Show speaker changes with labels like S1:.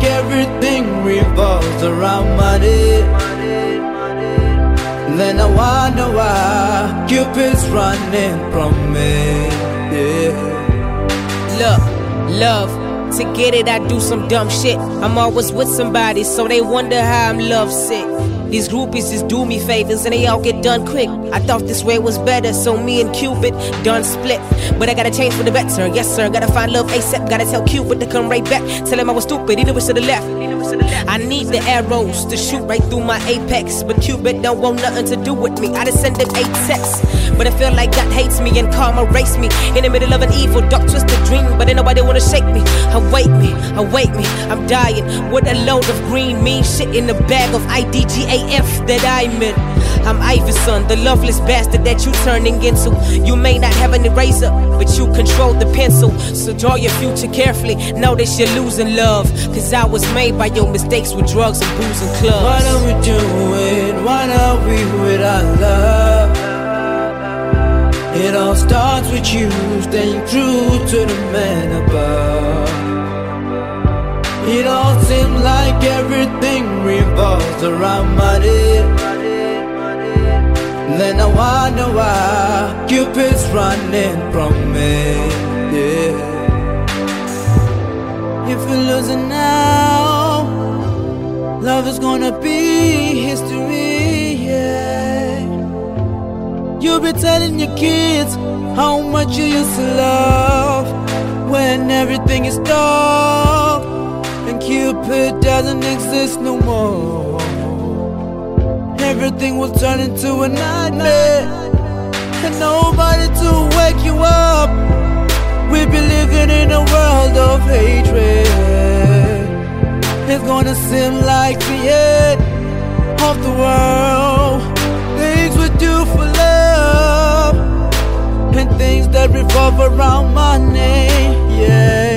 S1: like everything revolves around money. Then I wonder why Cupid's running from me. Yeah.
S2: Love. To get it, I do some dumb shit. I'm always with somebody, so they wonder how I'm lovesick. These groupies just do me favors and they all get done quick. I thought this way was better, so me and Cupid done split. But I gotta change for the better, yes sir. Gotta find love ASAP, gotta tell Cupid to come right back. Tell him I was stupid, he never should've left. The arrows to shoot right through my apex. But Cupid don't want nothing to do with me. I just send him eight texts. But I feel like God hates me and karma race me. In the middle of an evil, dark, twisted dream. But ain't nobody wanna shake me. Awake me, awake me. I'm dying with a load of green, mean shit in the bag of IDGAF that I'm in. I'm Iverson, the loveless bastard that you turning into. You may not have an eraser, but you control the pencil. So draw your future carefully. Notice you're losing love. Cause I was made by your mistakes with and booze and clubs.
S1: What are we doing? What are we with our love? It all starts with you staying true to the man above. It all seems like everything revolves around money. Then I wonder why Cupid's running from me. Yeah. If you're losing now, love is gonna be history. Yeah. You'll be telling your kids how much you used to love when everything is dark and Cupid doesn't exist no more. Everything will turn into a nightmare and nobody to wake you up. It's gonna seem like the end of the world. Things we do for love and things that revolve around money. Yeah.